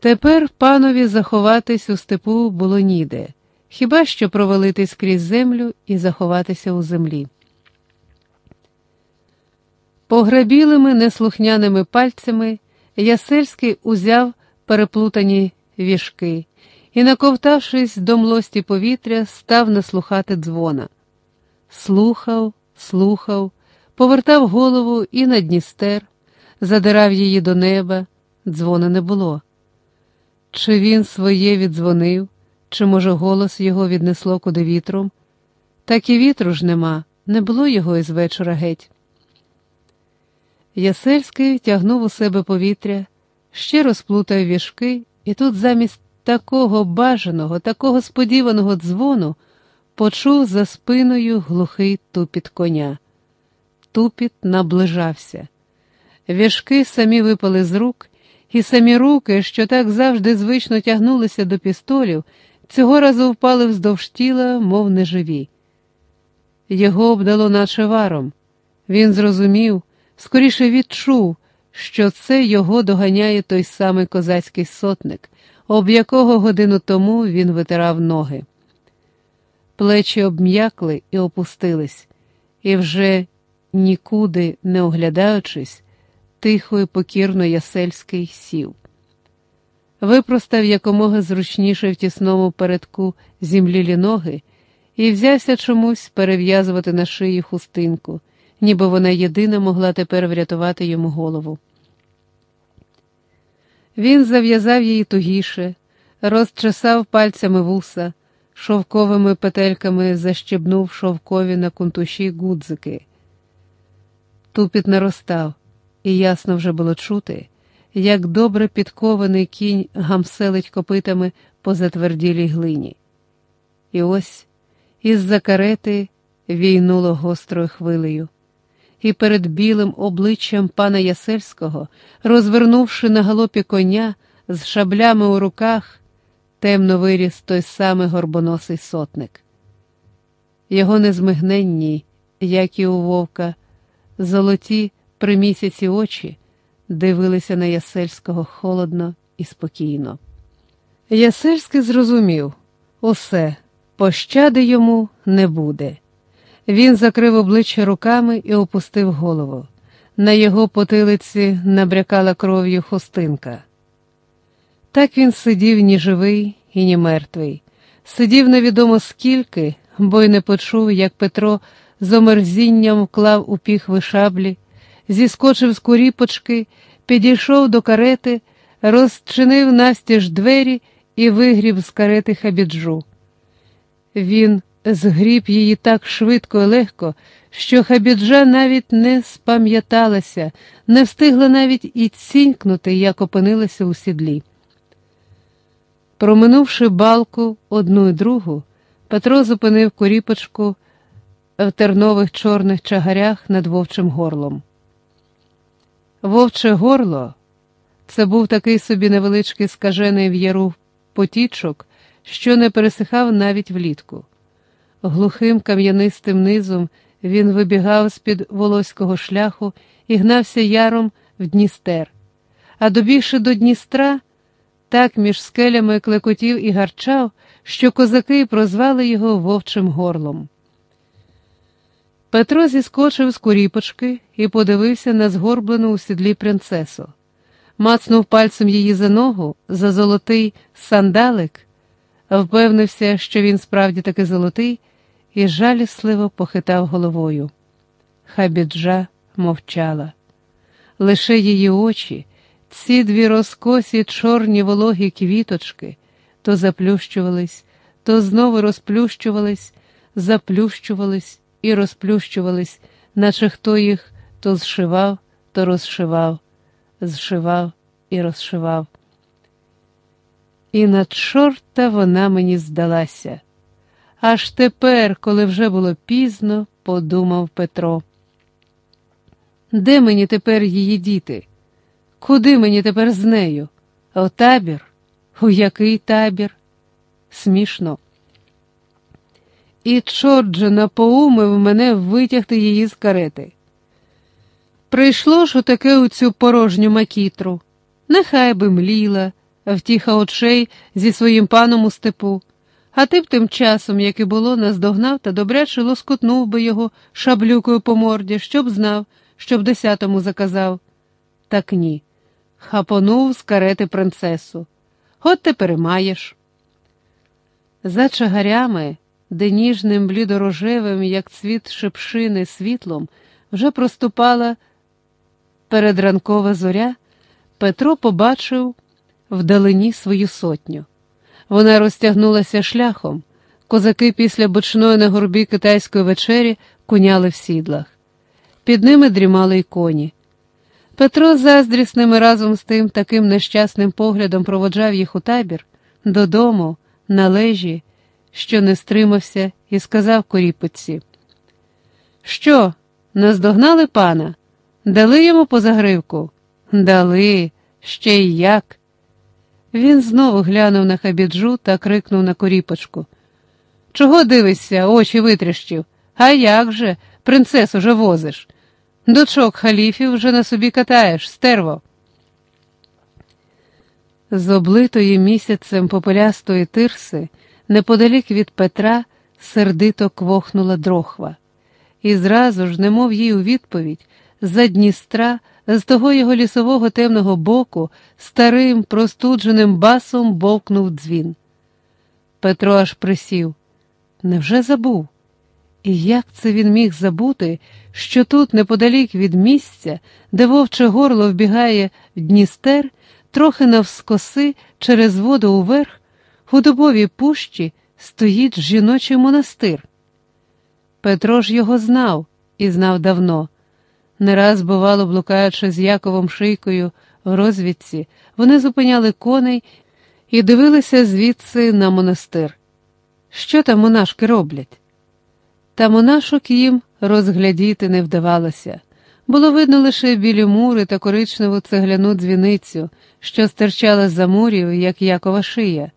Тепер панові заховатись у степу було ніде, хіба що провалитись крізь землю і заховатися у землі. Пограбілими неслухняними пальцями Ясельський узяв переплутані вішки і, наковтавшись до млості повітря, став наслухати дзвона. Слухав, слухав, повертав голову і на Дністер, задирав її до неба, дзвона не було. Чи він своє віддзвонив, чи, може, голос його віднесло куди вітром? Так і вітру ж нема, не було його із вечора геть. Ясельський тягнув у себе повітря, ще розплутав вішки, і тут замість такого бажаного, такого сподіваного дзвону почув за спиною глухий тупіт коня. Тупіт наближався. Вішки самі випали з рук, і самі руки, що так завжди звично тягнулися до пістолів, цього разу впали вздовж тіла, мов неживі. Його обдало наче варом. Він зрозумів, скоріше відчув, що це його доганяє той самий козацький сотник, об якого годину тому він витирав ноги. Плечі обм'якли і опустились, і вже нікуди не оглядаючись, тихо і покірно Ясельський сів. Випростав якомога зручніше в тісному передку зімлілі ноги і взявся чомусь перев'язувати на шиї хустинку, ніби вона єдина могла тепер врятувати йому голову. Він зав'язав її тугіше, розчесав пальцями вуса, шовковими петельками защебнув шовкові на кунтуші гудзики. Тупіт наростав, і ясно вже було чути, як добре підкований кінь гамселить копитами по затверділій глині. І ось із-за карети війнуло гострою хвилею і перед білим обличчям пана Ясельського, розвернувши на галопі коня з шаблями у руках, темно виріс той самий горбоносий сотник. Його незмигненні, як і у вовка, золоті при місяці очі дивилися на Ясельського холодно і спокійно. Ясельський зрозумів усе, пощади йому не буде. Він закрив обличчя руками і опустив голову. На його потилиці набрякала кров'ю хустинка. Так він сидів ні живий і ні мертвий, сидів невідомо скільки, бо й не почув, як Петро з омерзінням вклав у піхви шаблі, зіскочив з куріпочки, підійшов до карети, розчинив настіж двері і вигріб з карети хабіджу. Він згріб її так швидко і легко, що хабіджа навіть не спам'яталася, не встигла навіть і цінькнути, як опинилася у сідлі. Проминувши балку одну і другу, Петро зупинив коріпочку в тернових чорних чагарях над вовчим горлом. Вовче горло це був такий собі невеличкий скажений в яру потічок, що не пересихав навіть влітку. Глухим кам'янистим низом він вибігав з-під волоського шляху і гнався яром в Дністер, а добігши до Дністра, так між скелями клекотів і гарчав, що козаки прозвали його вовчим горлом. Петро зіскочив з куріпочки і подивився на згорблену у сідлі принцесу, мацнув пальцем її за ногу, за золотий сандалик, впевнився, що він справді таки золотий і жалісливо похитав головою. Хабіджа мовчала. Лише її очі, ці дві розкосі чорні вологі квіточки, то заплющувались, то знову розплющувались, заплющувались і розплющувались, наче хто їх то зшивав, то розшивав, зшивав і розшивав. І на чорта вона мені здалася. Аж тепер, коли вже було пізно, подумав Петро. Де мені тепер її діти? Куди мені тепер з нею? У табір? У який табір? Смішно. І чорт же напоумив мене витягти її з карети. Прийшло ж отаке у цю порожню макітру, нехай би мліла, втіха очей зі своїм паном у степу. А ти б тим часом, як і було, наздогнав та добряче лоскутнув би його шаблюкою по морді, щоб знав, щоб десятому заказав. Так ні. Хапонув з карети принцесу. От тепер маєш. За чагарями, де ніжним блідорожевим, як цвіт шепшини, світлом, вже проступала передранкова зоря, Петро побачив вдалині свою сотню. Вона розтягнулася шляхом. Козаки після бочної на горбі китайської вечері куняли в сідлах. Під ними дрімали й коні. Петро заздрісним і разом з тим таким нещасним поглядом проводжав їх у табір додому, на лежі, що не стримався, і сказав коріпоці: Що, наздогнали пана? Дали йому по загривку? Дали, ще й як. Він знову глянув на хабіджу та крикнув на коріпочку. Чого дивишся, очі витріщив? А як же, принцесу же возиш? Дочок халіфів вже на собі катаєш, стерво. З облитої місяцем попелястої тирси, неподалік від Петра, сердито квохнула дрохва, і зразу ж, немов їй у відповідь, за Дністра, з того його лісового темного боку, старим простудженим басом бовкнув дзвін. Петро аж присів. Невже забув? І як це він міг забути, що тут, неподалік від місця, де вовче горло вбігає в Дністер, трохи навскоси через воду уверх, у дубовій пущі стоїть жіночий монастир? Петро ж його знав і знав давно. Не раз, бувало, блукаючи з Яковом Шийкою в розвідці, вони зупиняли коней і дивилися звідси на монастир. Що там монашки роблять? Та монашок їм розглядіти не вдавалося. Було видно лише білі мури та коричневу цегляну дзвіницю, що стирчала за мурів, як Якова шия.